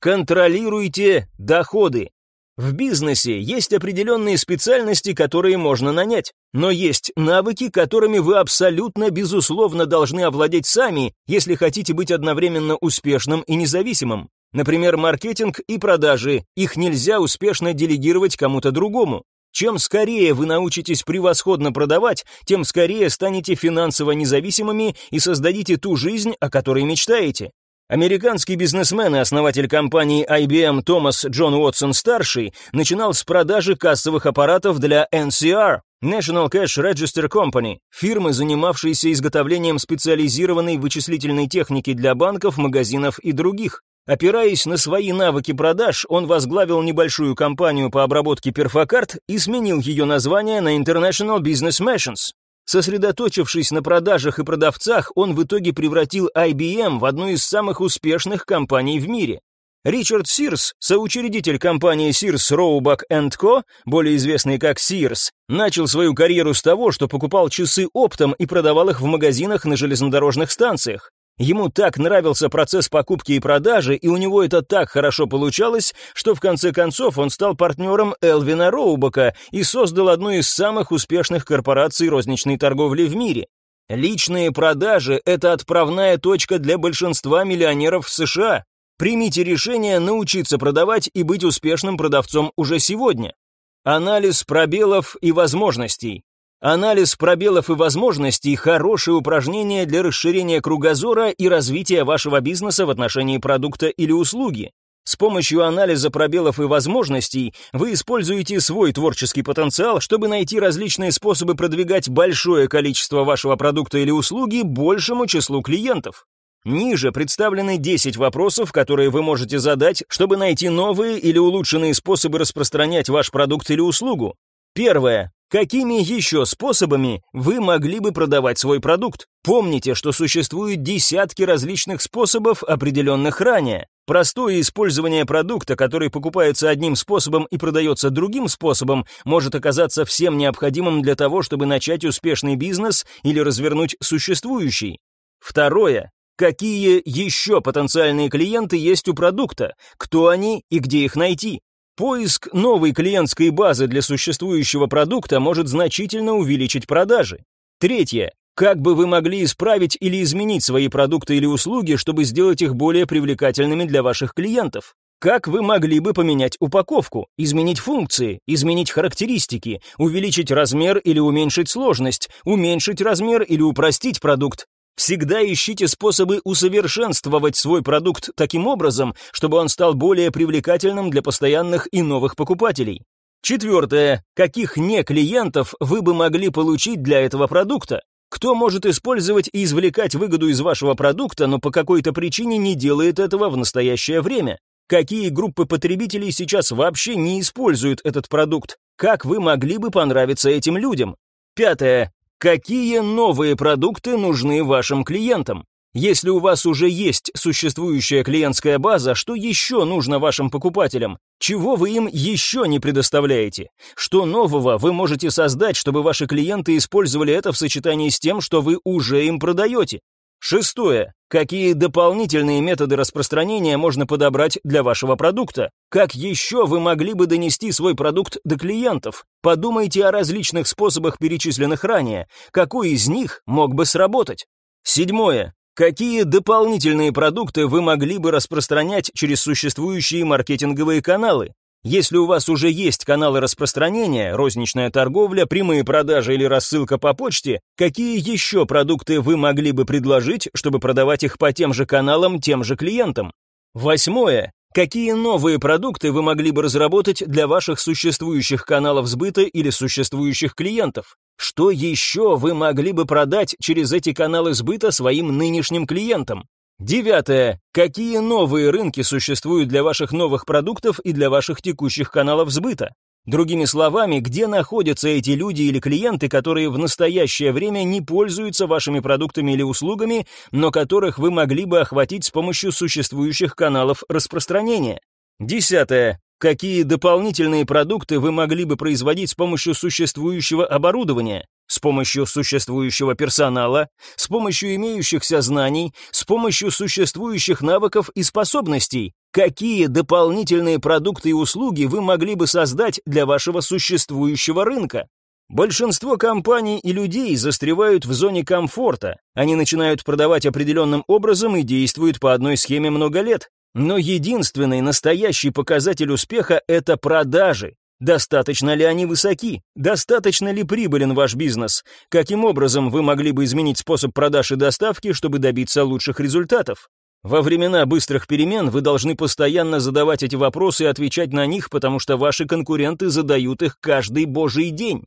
Контролируйте доходы. В бизнесе есть определенные специальности, которые можно нанять, но есть навыки, которыми вы абсолютно безусловно должны овладеть сами, если хотите быть одновременно успешным и независимым. Например, маркетинг и продажи, их нельзя успешно делегировать кому-то другому. Чем скорее вы научитесь превосходно продавать, тем скорее станете финансово независимыми и создадите ту жизнь, о которой мечтаете. Американский бизнесмен и основатель компании IBM Томас Джон Уотсон-старший начинал с продажи кассовых аппаратов для NCR, National Cash Register Company, фирмы, занимавшейся изготовлением специализированной вычислительной техники для банков, магазинов и других. Опираясь на свои навыки продаж, он возглавил небольшую компанию по обработке перфокарт и сменил ее название на International Business Machines. Сосредоточившись на продажах и продавцах, он в итоге превратил IBM в одну из самых успешных компаний в мире. Ричард Сирс, соучредитель компании Sears Roebuck Co., более известный как Sears, начал свою карьеру с того, что покупал часы оптом и продавал их в магазинах на железнодорожных станциях. Ему так нравился процесс покупки и продажи, и у него это так хорошо получалось, что в конце концов он стал партнером Элвина Роубака и создал одну из самых успешных корпораций розничной торговли в мире. Личные продажи – это отправная точка для большинства миллионеров в США. Примите решение научиться продавать и быть успешным продавцом уже сегодня. Анализ пробелов и возможностей. Анализ пробелов и возможностей – хорошее упражнение для расширения кругозора и развития вашего бизнеса в отношении продукта или услуги. С помощью анализа пробелов и возможностей вы используете свой творческий потенциал, чтобы найти различные способы продвигать большое количество вашего продукта или услуги большему числу клиентов. Ниже представлены 10 вопросов, которые вы можете задать, чтобы найти новые или улучшенные способы распространять ваш продукт или услугу. Первое. Какими еще способами вы могли бы продавать свой продукт? Помните, что существуют десятки различных способов, определенных ранее. Простое использование продукта, который покупается одним способом и продается другим способом, может оказаться всем необходимым для того, чтобы начать успешный бизнес или развернуть существующий. Второе. Какие еще потенциальные клиенты есть у продукта? Кто они и где их найти? Поиск новой клиентской базы для существующего продукта может значительно увеличить продажи. Третье. Как бы вы могли исправить или изменить свои продукты или услуги, чтобы сделать их более привлекательными для ваших клиентов? Как вы могли бы поменять упаковку, изменить функции, изменить характеристики, увеличить размер или уменьшить сложность, уменьшить размер или упростить продукт, Всегда ищите способы усовершенствовать свой продукт таким образом, чтобы он стал более привлекательным для постоянных и новых покупателей. Четвертое. Каких не клиентов вы бы могли получить для этого продукта? Кто может использовать и извлекать выгоду из вашего продукта, но по какой-то причине не делает этого в настоящее время? Какие группы потребителей сейчас вообще не используют этот продукт? Как вы могли бы понравиться этим людям? Пятое. Какие новые продукты нужны вашим клиентам? Если у вас уже есть существующая клиентская база, что еще нужно вашим покупателям? Чего вы им еще не предоставляете? Что нового вы можете создать, чтобы ваши клиенты использовали это в сочетании с тем, что вы уже им продаете? Шестое. Какие дополнительные методы распространения можно подобрать для вашего продукта? Как еще вы могли бы донести свой продукт до клиентов? Подумайте о различных способах, перечисленных ранее. Какой из них мог бы сработать? Седьмое. Какие дополнительные продукты вы могли бы распространять через существующие маркетинговые каналы? Если у вас уже есть каналы распространения, розничная торговля, прямые продажи или рассылка по почте, какие еще продукты вы могли бы предложить, чтобы продавать их по тем же каналам тем же клиентам? Восьмое. Какие новые продукты вы могли бы разработать для ваших существующих каналов сбыта или существующих клиентов? Что еще вы могли бы продать через эти каналы сбыта своим нынешним клиентам? Девятое. Какие новые рынки существуют для ваших новых продуктов и для ваших текущих каналов сбыта? Другими словами, где находятся эти люди или клиенты, которые в настоящее время не пользуются вашими продуктами или услугами, но которых вы могли бы охватить с помощью существующих каналов распространения? Десятое. Какие дополнительные продукты вы могли бы производить с помощью существующего оборудования? С помощью существующего персонала, с помощью имеющихся знаний, с помощью существующих навыков и способностей. какие дополнительные продукты и услуги вы могли бы создать для вашего существующего рынка. Большинство компаний и людей застревают в зоне комфорта. Они начинают продавать определенным образом и действуют по одной схеме много лет. Но единственный настоящий показатель успеха – это продажи. Достаточно ли они высоки? Достаточно ли прибылен ваш бизнес? Каким образом вы могли бы изменить способ продаж и доставки, чтобы добиться лучших результатов? Во времена быстрых перемен вы должны постоянно задавать эти вопросы и отвечать на них, потому что ваши конкуренты задают их каждый божий день.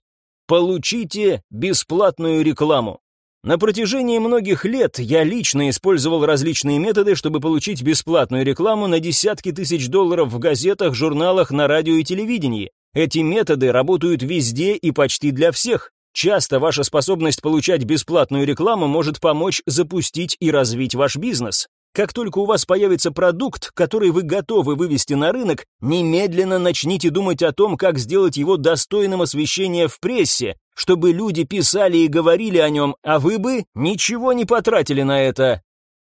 Получите бесплатную рекламу. На протяжении многих лет я лично использовал различные методы, чтобы получить бесплатную рекламу на десятки тысяч долларов в газетах, журналах, на радио и телевидении. Эти методы работают везде и почти для всех. Часто ваша способность получать бесплатную рекламу может помочь запустить и развить ваш бизнес. Как только у вас появится продукт, который вы готовы вывести на рынок, немедленно начните думать о том, как сделать его достойным освещения в прессе, чтобы люди писали и говорили о нем, а вы бы ничего не потратили на это.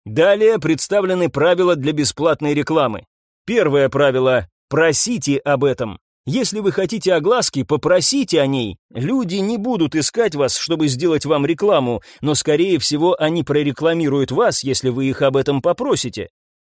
Далее представлены правила для бесплатной рекламы. Первое правило – просите об этом. Если вы хотите огласки, попросите о ней. Люди не будут искать вас, чтобы сделать вам рекламу, но, скорее всего, они прорекламируют вас, если вы их об этом попросите.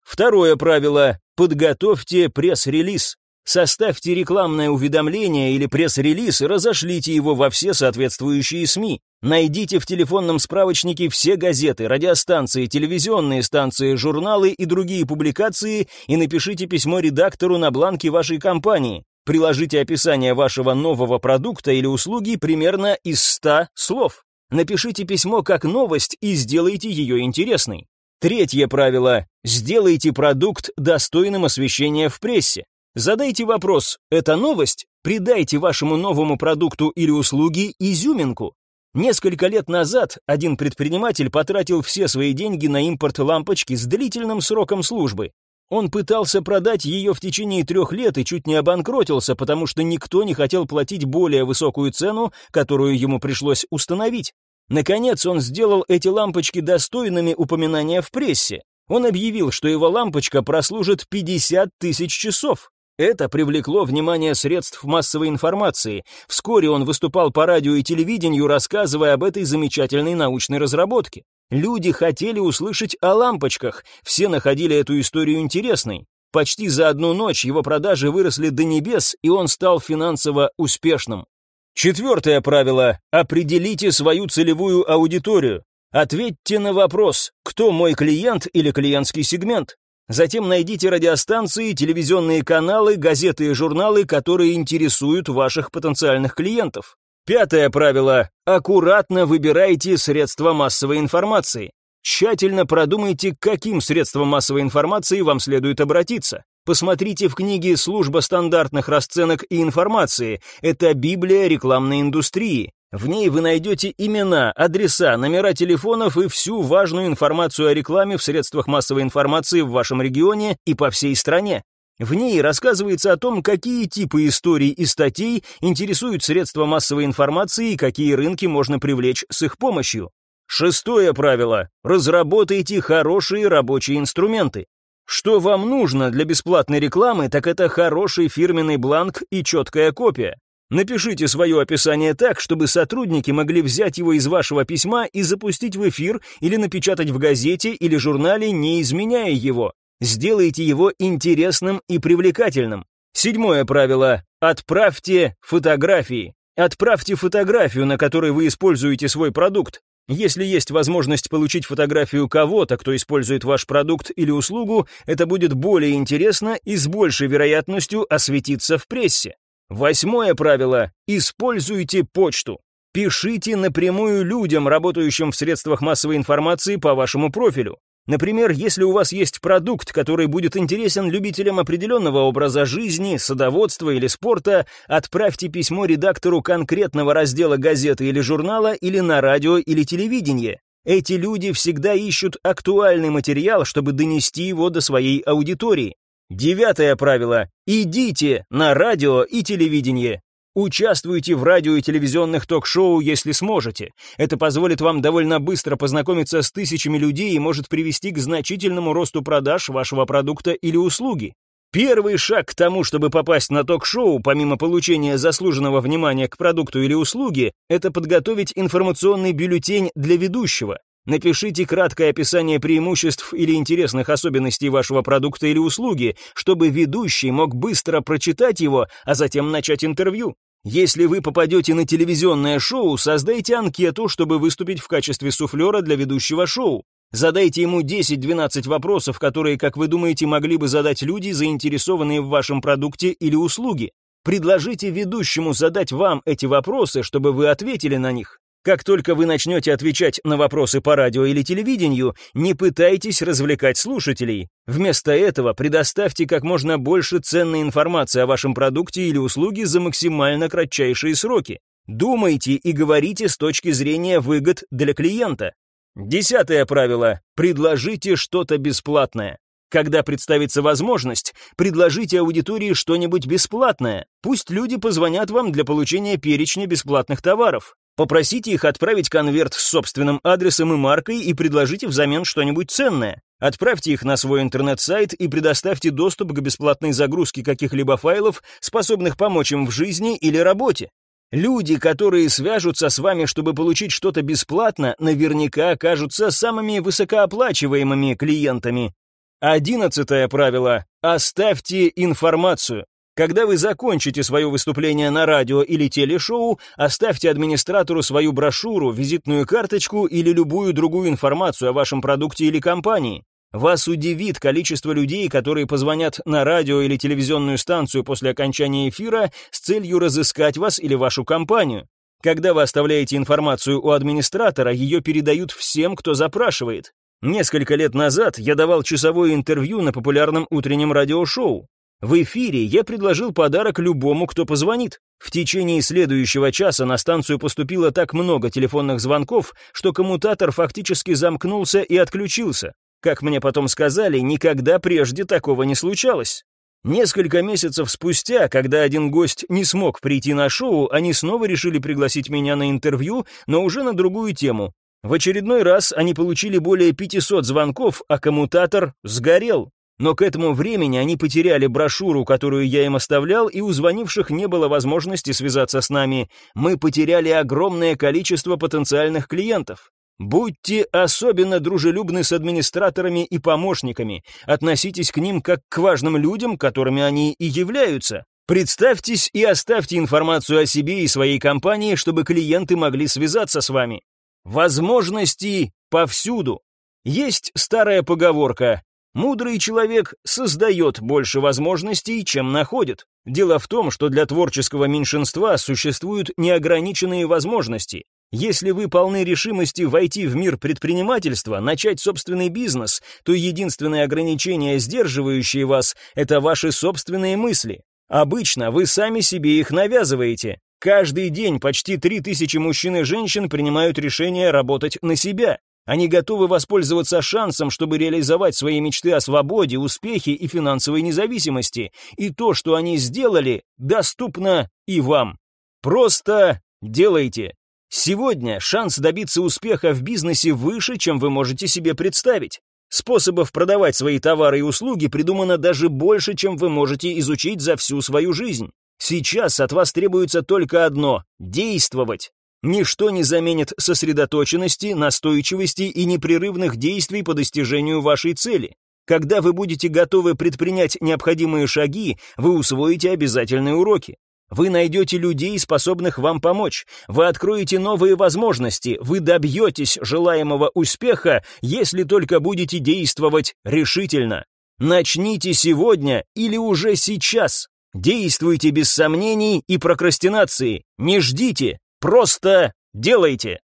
Второе правило – подготовьте пресс-релиз. Составьте рекламное уведомление или пресс-релиз и разошлите его во все соответствующие СМИ. Найдите в телефонном справочнике все газеты, радиостанции, телевизионные станции, журналы и другие публикации и напишите письмо редактору на бланке вашей компании. Приложите описание вашего нового продукта или услуги примерно из 100 слов. Напишите письмо как новость и сделайте ее интересной. Третье правило. Сделайте продукт достойным освещения в прессе. Задайте вопрос «Это новость?» Придайте вашему новому продукту или услуге изюминку. Несколько лет назад один предприниматель потратил все свои деньги на импорт лампочки с длительным сроком службы. Он пытался продать ее в течение трех лет и чуть не обанкротился, потому что никто не хотел платить более высокую цену, которую ему пришлось установить. Наконец он сделал эти лампочки достойными упоминания в прессе. Он объявил, что его лампочка прослужит 50 тысяч часов. Это привлекло внимание средств массовой информации. Вскоре он выступал по радио и телевидению, рассказывая об этой замечательной научной разработке. Люди хотели услышать о лампочках, все находили эту историю интересной. Почти за одну ночь его продажи выросли до небес, и он стал финансово успешным. Четвертое правило – определите свою целевую аудиторию. Ответьте на вопрос, кто мой клиент или клиентский сегмент. Затем найдите радиостанции, телевизионные каналы, газеты и журналы, которые интересуют ваших потенциальных клиентов. Пятое правило. Аккуратно выбирайте средства массовой информации. Тщательно продумайте, к каким средствам массовой информации вам следует обратиться. Посмотрите в книге «Служба стандартных расценок и информации». Это Библия рекламной индустрии. В ней вы найдете имена, адреса, номера телефонов и всю важную информацию о рекламе в средствах массовой информации в вашем регионе и по всей стране. В ней рассказывается о том, какие типы историй и статей интересуют средства массовой информации и какие рынки можно привлечь с их помощью. Шестое правило. Разработайте хорошие рабочие инструменты. Что вам нужно для бесплатной рекламы, так это хороший фирменный бланк и четкая копия. Напишите свое описание так, чтобы сотрудники могли взять его из вашего письма и запустить в эфир или напечатать в газете или журнале, не изменяя его. Сделайте его интересным и привлекательным. Седьмое правило. Отправьте фотографии. Отправьте фотографию, на которой вы используете свой продукт. Если есть возможность получить фотографию кого-то, кто использует ваш продукт или услугу, это будет более интересно и с большей вероятностью осветиться в прессе. Восьмое правило. Используйте почту. Пишите напрямую людям, работающим в средствах массовой информации по вашему профилю. Например, если у вас есть продукт, который будет интересен любителям определенного образа жизни, садоводства или спорта, отправьте письмо редактору конкретного раздела газеты или журнала или на радио или телевидение. Эти люди всегда ищут актуальный материал, чтобы донести его до своей аудитории. Девятое правило. Идите на радио и телевидение. Участвуйте в радио и телевизионных ток-шоу, если сможете. Это позволит вам довольно быстро познакомиться с тысячами людей и может привести к значительному росту продаж вашего продукта или услуги. Первый шаг к тому, чтобы попасть на ток-шоу, помимо получения заслуженного внимания к продукту или услуге, это подготовить информационный бюллетень для ведущего. Напишите краткое описание преимуществ или интересных особенностей вашего продукта или услуги, чтобы ведущий мог быстро прочитать его, а затем начать интервью. Если вы попадете на телевизионное шоу, создайте анкету, чтобы выступить в качестве суфлера для ведущего шоу. Задайте ему 10-12 вопросов, которые, как вы думаете, могли бы задать люди, заинтересованные в вашем продукте или услуге. Предложите ведущему задать вам эти вопросы, чтобы вы ответили на них. Как только вы начнете отвечать на вопросы по радио или телевидению, не пытайтесь развлекать слушателей. Вместо этого предоставьте как можно больше ценной информации о вашем продукте или услуге за максимально кратчайшие сроки. Думайте и говорите с точки зрения выгод для клиента. Десятое правило. Предложите что-то бесплатное. Когда представится возможность, предложите аудитории что-нибудь бесплатное. Пусть люди позвонят вам для получения перечня бесплатных товаров. Попросите их отправить конверт с собственным адресом и маркой и предложите взамен что-нибудь ценное. Отправьте их на свой интернет-сайт и предоставьте доступ к бесплатной загрузке каких-либо файлов, способных помочь им в жизни или работе. Люди, которые свяжутся с вами, чтобы получить что-то бесплатно, наверняка окажутся самыми высокооплачиваемыми клиентами. Одиннадцатое правило. Оставьте информацию. Когда вы закончите свое выступление на радио или телешоу, оставьте администратору свою брошюру, визитную карточку или любую другую информацию о вашем продукте или компании. Вас удивит количество людей, которые позвонят на радио или телевизионную станцию после окончания эфира с целью разыскать вас или вашу компанию. Когда вы оставляете информацию у администратора, ее передают всем, кто запрашивает. Несколько лет назад я давал часовое интервью на популярном утреннем радиошоу. В эфире я предложил подарок любому, кто позвонит. В течение следующего часа на станцию поступило так много телефонных звонков, что коммутатор фактически замкнулся и отключился. Как мне потом сказали, никогда прежде такого не случалось. Несколько месяцев спустя, когда один гость не смог прийти на шоу, они снова решили пригласить меня на интервью, но уже на другую тему. В очередной раз они получили более 500 звонков, а коммутатор сгорел. Но к этому времени они потеряли брошюру, которую я им оставлял, и у звонивших не было возможности связаться с нами. Мы потеряли огромное количество потенциальных клиентов. Будьте особенно дружелюбны с администраторами и помощниками, относитесь к ним как к важным людям, которыми они и являются. Представьтесь и оставьте информацию о себе и своей компании, чтобы клиенты могли связаться с вами. Возможности повсюду. Есть старая поговорка «Мудрый человек создает больше возможностей, чем находит». Дело в том, что для творческого меньшинства существуют неограниченные возможности. Если вы полны решимости войти в мир предпринимательства, начать собственный бизнес, то единственное ограничение, сдерживающее вас, это ваши собственные мысли. Обычно вы сами себе их навязываете. Каждый день почти 3000 мужчин и женщин принимают решение работать на себя. Они готовы воспользоваться шансом, чтобы реализовать свои мечты о свободе, успехе и финансовой независимости. И то, что они сделали, доступно и вам. Просто делайте. Сегодня шанс добиться успеха в бизнесе выше, чем вы можете себе представить. Способов продавать свои товары и услуги придумано даже больше, чем вы можете изучить за всю свою жизнь. Сейчас от вас требуется только одно – действовать. Ничто не заменит сосредоточенности, настойчивости и непрерывных действий по достижению вашей цели. Когда вы будете готовы предпринять необходимые шаги, вы усвоите обязательные уроки. Вы найдете людей, способных вам помочь. Вы откроете новые возможности. Вы добьетесь желаемого успеха, если только будете действовать решительно. Начните сегодня или уже сейчас. Действуйте без сомнений и прокрастинации. Не ждите, просто делайте.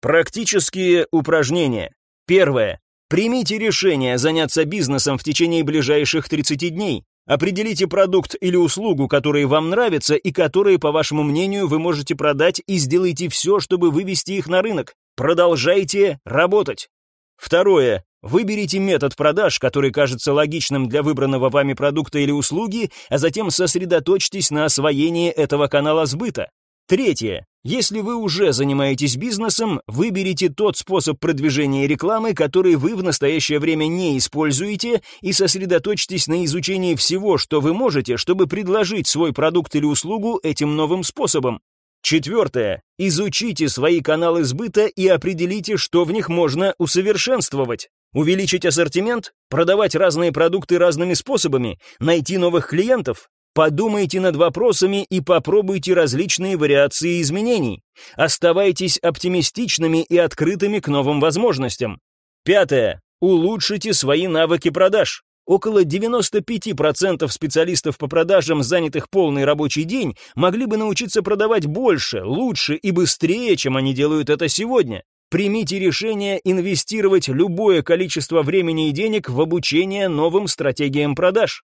Практические упражнения. Первое. Примите решение заняться бизнесом в течение ближайших 30 дней. Определите продукт или услугу, которые вам нравятся и которые, по вашему мнению, вы можете продать и сделайте все, чтобы вывести их на рынок. Продолжайте работать. Второе. Выберите метод продаж, который кажется логичным для выбранного вами продукта или услуги, а затем сосредоточьтесь на освоении этого канала сбыта. Третье. Если вы уже занимаетесь бизнесом, выберите тот способ продвижения рекламы, который вы в настоящее время не используете, и сосредоточьтесь на изучении всего, что вы можете, чтобы предложить свой продукт или услугу этим новым способом. Четвертое. Изучите свои каналы сбыта и определите, что в них можно усовершенствовать. Увеличить ассортимент, продавать разные продукты разными способами, найти новых клиентов, Подумайте над вопросами и попробуйте различные вариации изменений. Оставайтесь оптимистичными и открытыми к новым возможностям. Пятое. Улучшите свои навыки продаж. Около 95% специалистов по продажам, занятых полный рабочий день, могли бы научиться продавать больше, лучше и быстрее, чем они делают это сегодня. Примите решение инвестировать любое количество времени и денег в обучение новым стратегиям продаж.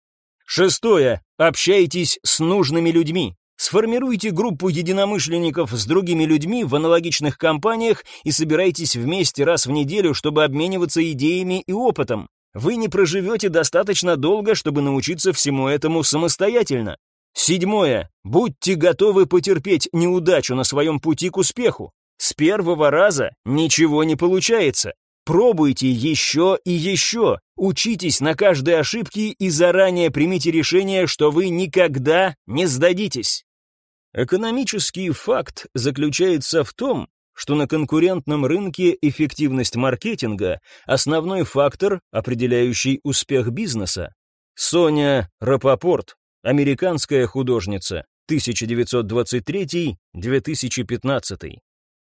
Шестое. Общайтесь с нужными людьми. Сформируйте группу единомышленников с другими людьми в аналогичных компаниях и собирайтесь вместе раз в неделю, чтобы обмениваться идеями и опытом. Вы не проживете достаточно долго, чтобы научиться всему этому самостоятельно. Седьмое. Будьте готовы потерпеть неудачу на своем пути к успеху. С первого раза ничего не получается. Пробуйте еще и еще, учитесь на каждой ошибке и заранее примите решение, что вы никогда не сдадитесь. Экономический факт заключается в том, что на конкурентном рынке эффективность маркетинга – основной фактор, определяющий успех бизнеса. Соня Рапопорт, американская художница, 1923-2015.